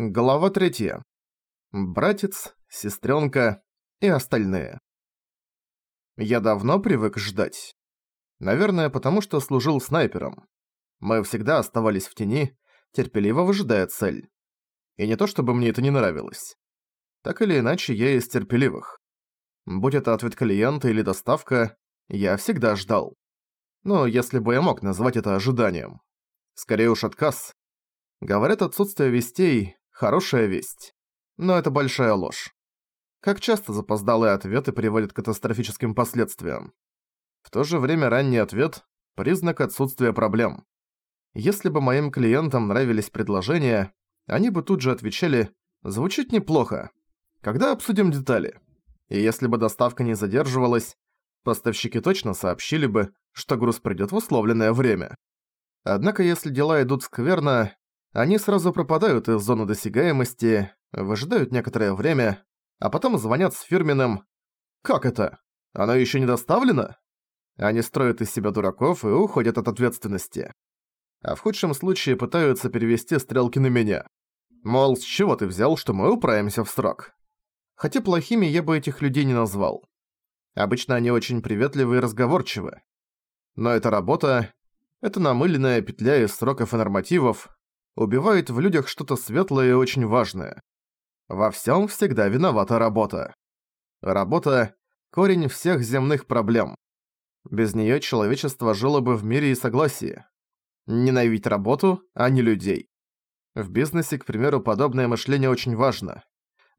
Глава третья. Братец, сестренка и остальные. Я давно привык ждать. Наверное, потому что служил снайпером. Мы всегда оставались в тени, терпеливо выжидая цель. И не то чтобы мне это не нравилось. Так или иначе, я из терпеливых. Будь это ответ клиента или доставка, я всегда ждал. Но если бы я мог назвать это ожиданием. Скорее уж отказ. Говорят, отсутствие вестей Хорошая весть. Но это большая ложь. Как часто запоздалые ответы приводят к катастрофическим последствиям. В то же время ранний ответ – признак отсутствия проблем. Если бы моим клиентам нравились предложения, они бы тут же отвечали «звучит неплохо». Когда обсудим детали? И если бы доставка не задерживалась, поставщики точно сообщили бы, что груз придёт в условленное время. Однако если дела идут скверно, они сразу пропадают из зоны досягаемости, выжидают некоторое время, а потом звонят с фирменным «Как это? Оно ещё не доставлено?» Они строят из себя дураков и уходят от ответственности. А в худшем случае пытаются перевести стрелки на меня. Мол, с чего ты взял, что мы управимся в срок? Хотя плохими я бы этих людей не назвал. Обычно они очень приветливы и разговорчивы. Но эта работа — это намыленная петля из сроков и нормативов, убивает в людях что-то светлое и очень важное. Во всем всегда виновата работа. Работа – корень всех земных проблем. Без нее человечество жило бы в мире и согласии. Ненавидеть работу, а не людей. В бизнесе, к примеру, подобное мышление очень важно.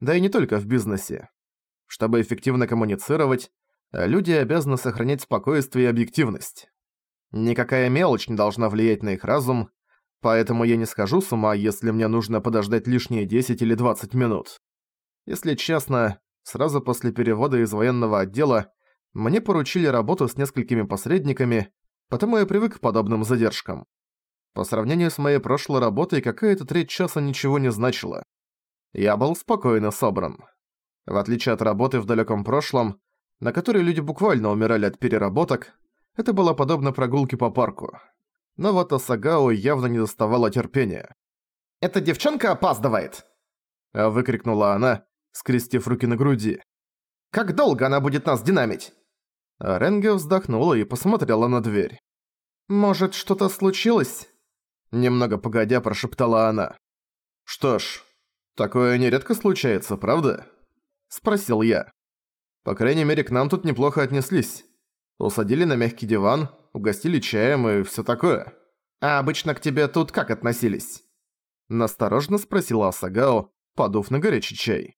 Да и не только в бизнесе. Чтобы эффективно коммуницировать, люди обязаны сохранять спокойствие и объективность. Никакая мелочь не должна влиять на их разум, Поэтому я не схожу с ума, если мне нужно подождать лишние 10 или 20 минут. Если честно, сразу после перевода из военного отдела мне поручили работу с несколькими посредниками, потому я привык к подобным задержкам. По сравнению с моей прошлой работой, какая-то треть часа ничего не значила. Я был спокойно собран. В отличие от работы в далеком прошлом, на которой люди буквально умирали от переработок, это было подобно прогулке по парку но вот Асагао явно не доставало терпения. «Эта девчонка опаздывает!» а выкрикнула она, скрестив руки на груди. «Как долго она будет нас динамить?» а Ренге вздохнула и посмотрела на дверь. «Может, что-то случилось?» Немного погодя прошептала она. «Что ж, такое нередко случается, правда?» Спросил я. По крайней мере, к нам тут неплохо отнеслись. Усадили на мягкий диван, угостили чаем и всё такое. А обычно к тебе тут как относились?» Насторожно спросила Асагао, подув на горячий чай.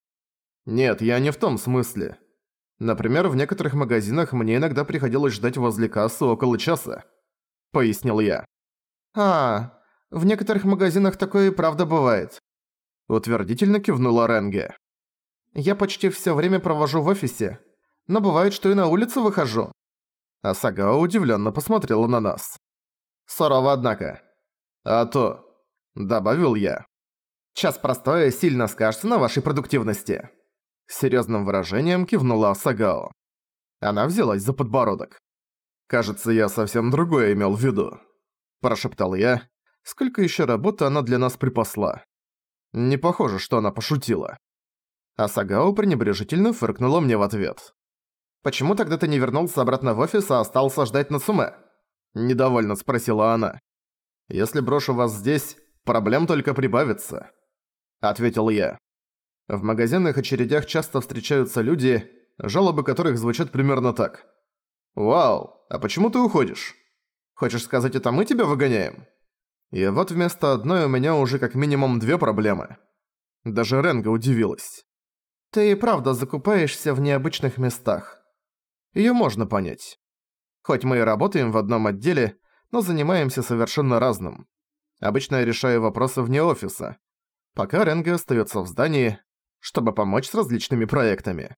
«Нет, я не в том смысле. Например, в некоторых магазинах мне иногда приходилось ждать возле кассы около часа», — пояснил я. «А, в некоторых магазинах такое и правда бывает», — утвердительно кивнула Ренге. «Я почти всё время провожу в офисе, но бывает, что и на улицу выхожу. А Сагао удивленно посмотрела на нас. «Сурово, однако». «А то», — добавил я. «Час простое сильно скажется на вашей продуктивности». С серьёзным выражением кивнула Сагао. Она взялась за подбородок. «Кажется, я совсем другое имел в виду», – прошептал я. «Сколько ещё работы она для нас припасла?» Не похоже, что она пошутила. А Сагао пренебрежительно фыркнула мне в ответ. Почему тогда ты не вернулся обратно в офис, а остался ждать на Суме?» Недовольно спросила она. «Если брошу вас здесь, проблем только прибавится», — ответил я. В магазинных очередях часто встречаются люди, жалобы которых звучат примерно так. «Вау, а почему ты уходишь? Хочешь сказать, это мы тебя выгоняем?» И вот вместо одной у меня уже как минимум две проблемы. Даже Ренга удивилась. «Ты и правда закупаешься в необычных местах. Её можно понять. Хоть мы и работаем в одном отделе, но занимаемся совершенно разным. Обычно я решаю вопросы вне офиса, пока Ренга остаётся в здании, чтобы помочь с различными проектами.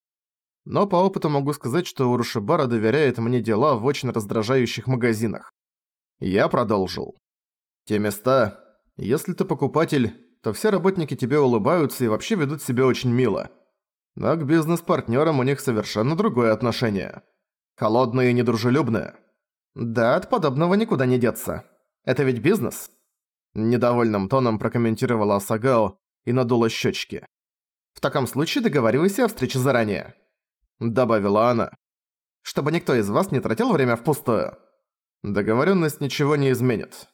Но по опыту могу сказать, что Урушибара доверяет мне дела в очень раздражающих магазинах. Я продолжил. Те места, если ты покупатель, то все работники тебе улыбаются и вообще ведут себя очень мило но к бизнес-партнерам у них совершенно другое отношение. Холодное и недружелюбное. Да, от подобного никуда не деться. Это ведь бизнес. Недовольным тоном прокомментировала Асагао, и надула щечки. «В таком случае договаривайся о встрече заранее», — добавила она. «Чтобы никто из вас не тратил время впустую». Договоренность ничего не изменит.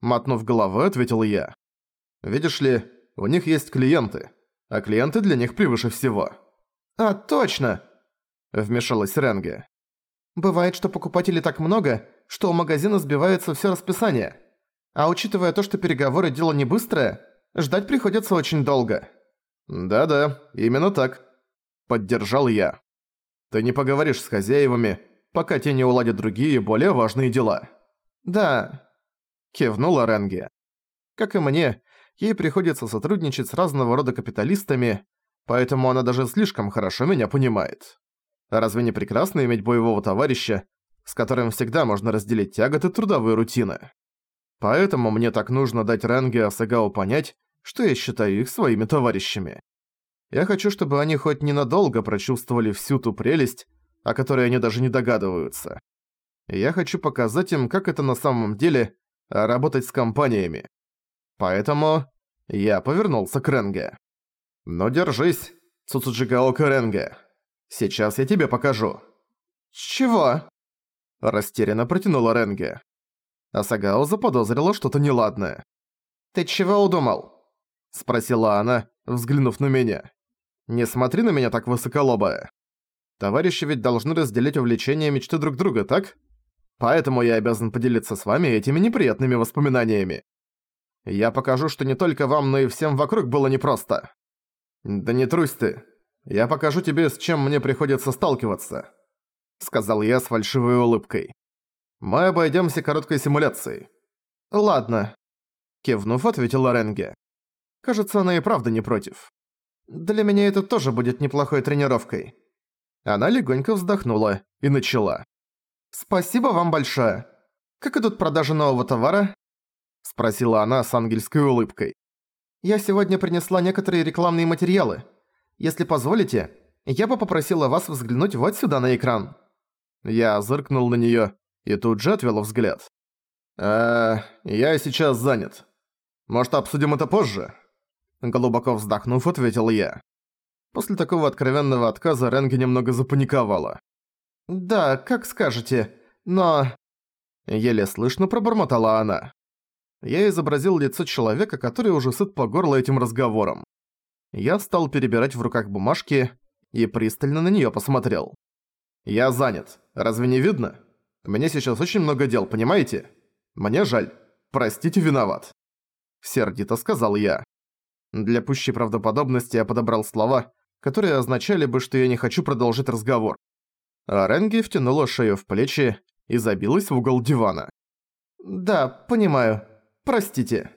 Мотнув головой, ответил я. Видишь ли, у них есть клиенты, а клиенты для них превыше всего. «А, точно!» – вмешалась Ренге. «Бывает, что покупателей так много, что у магазина сбивается все расписание. А учитывая то, что переговоры – дело не быстрое, ждать приходится очень долго». «Да-да, именно так», – поддержал я. «Ты не поговоришь с хозяевами, пока те не уладят другие, более важные дела». «Да», – кивнула Ренге. «Как и мне, ей приходится сотрудничать с разного рода капиталистами, поэтому она даже слишком хорошо меня понимает. Разве не прекрасно иметь боевого товарища, с которым всегда можно разделить тяготы трудовой рутины? Поэтому мне так нужно дать Ренге Асагао понять, что я считаю их своими товарищами. Я хочу, чтобы они хоть ненадолго прочувствовали всю ту прелесть, о которой они даже не догадываются. Я хочу показать им, как это на самом деле работать с компаниями. Поэтому я повернулся к Ренге. «Ну держись, Цуцуджигаока Ренге. Сейчас я тебе покажу». «Чего?» Растерянно протянула Ренге. Асагао заподозрила что-то неладное. «Ты чего удумал?» Спросила она, взглянув на меня. «Не смотри на меня так высоколобая. Товарищи ведь должны разделить увлечения мечты друг друга, так? Поэтому я обязан поделиться с вами этими неприятными воспоминаниями. Я покажу, что не только вам, но и всем вокруг было непросто. Да не трусь ты. Я покажу тебе, с чем мне приходится сталкиваться», — сказал я с фальшивой улыбкой. «Мы обойдемся короткой симуляцией». «Ладно», — кивнув, ответила Ренге. «Кажется, она и правда не против. Для меня это тоже будет неплохой тренировкой». Она легонько вздохнула и начала. «Спасибо вам большое. Как идут продажи нового товара?» Спросила она с ангельской улыбкой. «Я сегодня принесла некоторые рекламные материалы. Если позволите, я бы попросила вас взглянуть вот сюда на экран». Я зыркнул на неё и тут же отвел взгляд. «Э, я сейчас занят. Может, обсудим это позже?» Глубоко вздохнув, ответил я. После такого откровенного отказа Ренги немного запаниковала. «Да, как скажете, но...» Еле слышно пробормотала она. Я изобразил лицо человека, который уже сыт по горло этим разговором. Я стал перебирать в руках бумажки и пристально на неё посмотрел. «Я занят. Разве не видно? Меня сейчас очень много дел, понимаете? Мне жаль. Простите, виноват». Сердито сказал я. Для пущей правдоподобности я подобрал слова, которые означали бы, что я не хочу продолжить разговор. А Ренги втянула шею в плечи и забилась в угол дивана. «Да, понимаю. Простите».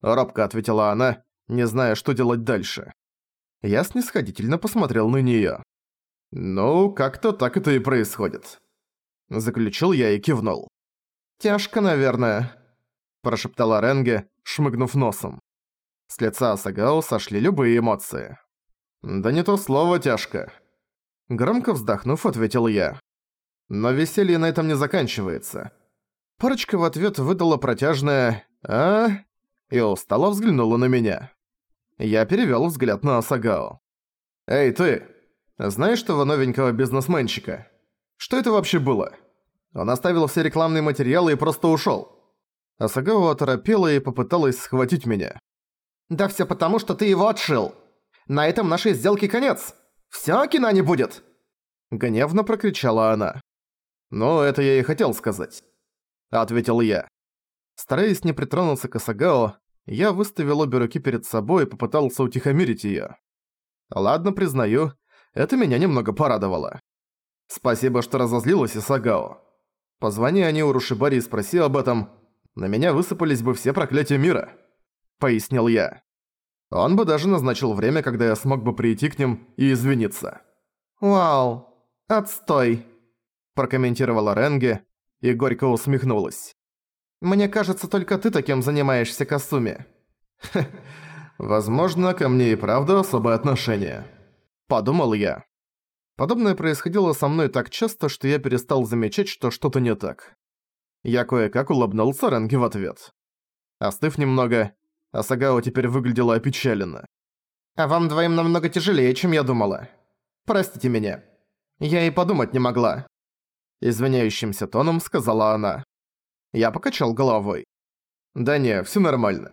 Робко ответила она, не зная, что делать дальше. Я снисходительно посмотрел на неё. «Ну, как-то так это и происходит». Заключил я и кивнул. «Тяжко, наверное», – прошептала Ренге, шмыгнув носом. С лица Сагао сошли любые эмоции. «Да не то слово тяжко». Громко вздохнув, ответил я. Но веселье на этом не заканчивается. Парочка в ответ выдала протяжное «А?» и устало взглянула на меня. Я перевёл взгляд на Асагао. «Эй, ты! Знаешь того новенького бизнесменчика? Что это вообще было? Он оставил все рекламные материалы и просто ушёл». Асагао оторопела и попыталась схватить меня. «Да всё потому, что ты его отшил!» На этом нашей сделке конец. Всё, кино не будет!» Гневно прокричала она. «Ну, это я и хотел сказать», — ответил я. Стараясь не притронуться к Асагао, я выставил обе руки перед собой и попытался утихомирить её. Ладно, признаю, это меня немного порадовало. Спасибо, что разозлилась Исагао. Позвони они у Рушибари и спроси об этом, на меня высыпались бы все проклятия мира», — пояснил я. Он бы даже назначил время, когда я смог бы прийти к ним и извиниться. «Вау, отстой», – прокомментировала Ренге и горько усмехнулась. «Мне кажется, только ты таким занимаешься, Касуми». возможно, ко мне и правда особое отношение», – подумал я. Подобное происходило со мной так часто, что я перестал замечать, что что-то не так. Я кое-как улыбнулся Ренге в ответ. Остыв немного, Асагао теперь выглядела опечаленно. «А вам двоим намного тяжелее, чем я думала. Простите меня. Я и подумать не могла». Извиняющимся тоном сказала она. Я покачал головой. «Да не, всё нормально.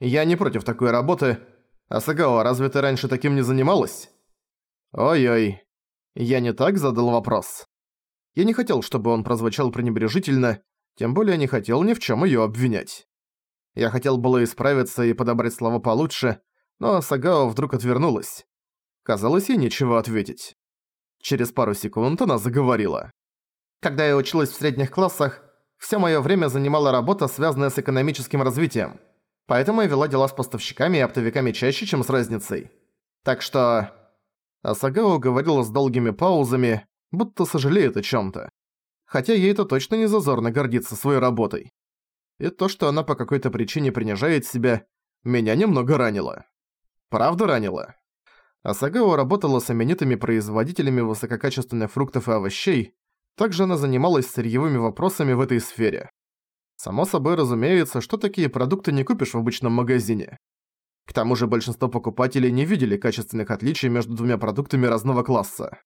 Я не против такой работы. Асагао, разве ты раньше таким не занималась?» «Ой-ой. Я не так задал вопрос. Я не хотел, чтобы он прозвучал пренебрежительно, тем более не хотел ни в чём её обвинять. Я хотел было исправиться и подобрать слова получше, но Сагао вдруг отвернулась. Казалось, ей нечего ответить. Через пару секунд она заговорила. «Когда я училась в средних классах, все моё время занимала работа, связанная с экономическим развитием. Поэтому я вела дела с поставщиками и оптовиками чаще, чем с разницей. Так что...» Асагао говорила с долгими паузами, будто сожалеет о чём-то. Хотя ей это точно не зазорно гордиться своей работой. И то, что она по какой-то причине принижает себя, меня немного ранило. Правда ранило? Асагао работала с именитыми производителями высококачественных фруктов и овощей, также она занималась сырьевыми вопросами в этой сфере. Само собой разумеется, что такие продукты не купишь в обычном магазине. К тому же большинство покупателей не видели качественных отличий между двумя продуктами разного класса.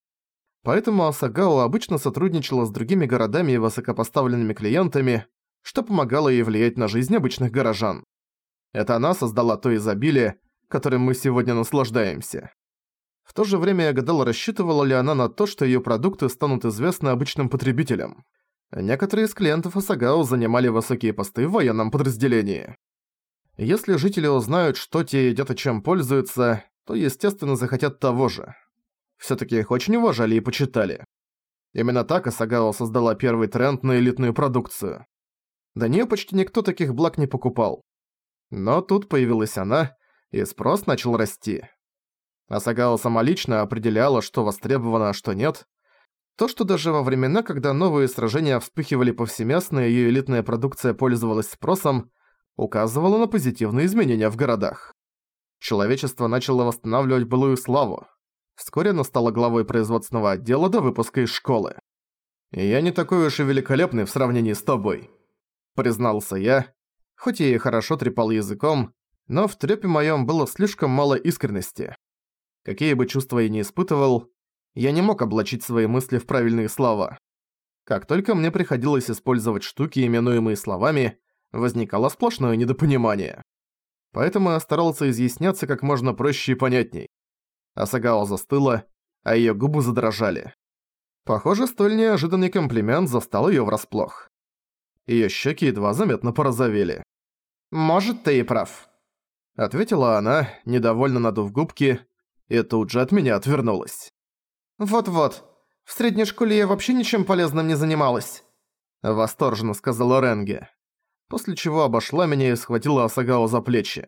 Поэтому Асагао обычно сотрудничала с другими городами и высокопоставленными клиентами, что помогало ей влиять на жизнь обычных горожан. Это она создала то изобилие, которым мы сегодня наслаждаемся. В то же время я рассчитывала ли она на то, что её продукты станут известны обычным потребителям. Некоторые из клиентов Асагао занимали высокие посты в военном подразделении. Если жители узнают, что те едят и чем пользуются, то, естественно, захотят того же. Всё-таки их очень уважали и почитали. Именно так Асагао создала первый тренд на элитную продукцию. До неё почти никто таких благ не покупал. Но тут появилась она, и спрос начал расти. Асагао самолично определяла, что востребовано, а что нет. То, что даже во времена, когда новые сражения вспыхивали повсеместно и её элитная продукция пользовалась спросом, указывало на позитивные изменения в городах. Человечество начало восстанавливать былую славу. Вскоре оно стало главой производственного отдела до выпуска из школы. «Я не такой уж и великолепный в сравнении с тобой», — признался я, хоть и хорошо трепал языком, но в трёпе моём было слишком мало искренности. Какие бы чувства я ни испытывал, я не мог облачить свои мысли в правильные слова. Как только мне приходилось использовать штуки, именуемые словами, возникало сплошное недопонимание. Поэтому я старался изъясняться как можно проще и понятней. Асагао застыла, а её губы задрожали. Похоже, столь неожиданный комплимент застал её врасплох. Её щеки едва заметно порозовели. «Может, ты и прав», — ответила она, недовольно надув губки, и тут же от меня отвернулась. «Вот-вот, в средней школе я вообще ничем полезным не занималась», — восторженно сказала Ренге, после чего обошла меня и схватила Асагао за плечи.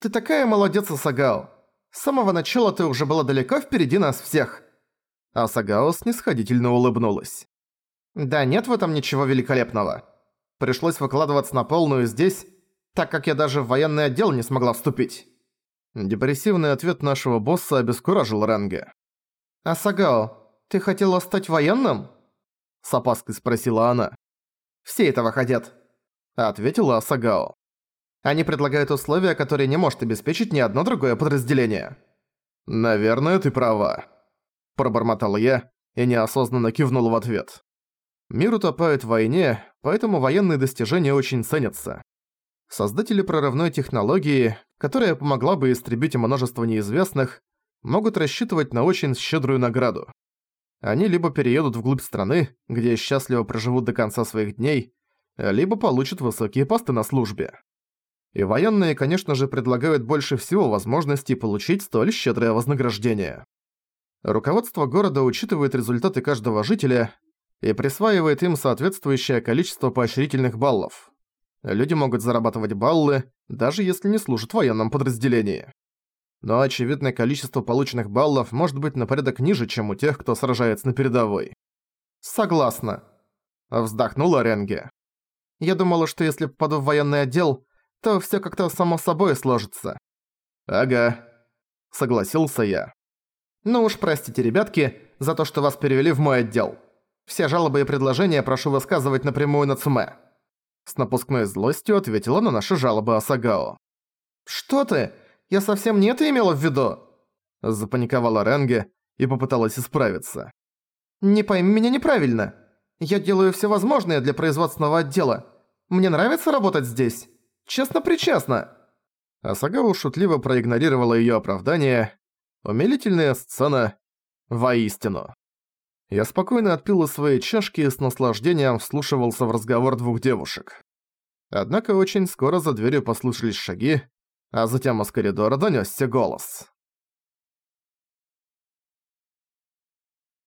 «Ты такая молодец, Асагао. С самого начала ты уже была далеко впереди нас всех». Асагао снисходительно улыбнулась. «Да нет в этом ничего великолепного. Пришлось выкладываться на полную здесь, так как я даже в военный отдел не смогла вступить». Депрессивный ответ нашего босса обескуражил Ренге. «Асагао, ты хотела стать военным?» С опаской спросила она. «Все этого хотят», — ответила Асагао. «Они предлагают условия, которые не может обеспечить ни одно другое подразделение». «Наверное, ты права», — пробормотал я и неосознанно кивнул в ответ. Мир утопает в войне, поэтому военные достижения очень ценятся. Создатели прорывной технологии, которая помогла бы истребить множество неизвестных, могут рассчитывать на очень щедрую награду. Они либо переедут вглубь страны, где счастливо проживут до конца своих дней, либо получат высокие посты на службе. И военные, конечно же, предлагают больше всего возможностей получить столь щедрое вознаграждение. Руководство города учитывает результаты каждого жителя и присваивает им соответствующее количество поощрительных баллов. Люди могут зарабатывать баллы, даже если не служат в военном подразделении. Но очевидное количество полученных баллов может быть на порядок ниже, чем у тех, кто сражается на передовой. «Согласна», — вздохнула Ренге. «Я думала, что если попаду в военный отдел, то всё как-то само собой сложится». «Ага», — согласился я. «Ну уж простите, ребятки, за то, что вас перевели в мой отдел. Все жалобы и предложения прошу высказывать напрямую на Цуме». С напускной злостью ответила на наши жалобы Асагао. «Что ты? Я совсем не это имела в виду!» Запаниковала Ренге и попыталась исправиться. «Не пойми меня неправильно. Я делаю все возможное для производственного отдела. Мне нравится работать здесь. Честно-причестно». Асагава шутливо проигнорировала её оправдание. Умилительная сцена. Воистину. Я спокойно отпил из своей чашки и с наслаждением вслушивался в разговор двух девушек. Однако очень скоро за дверью послышались шаги, а затем из коридора донёсся голос.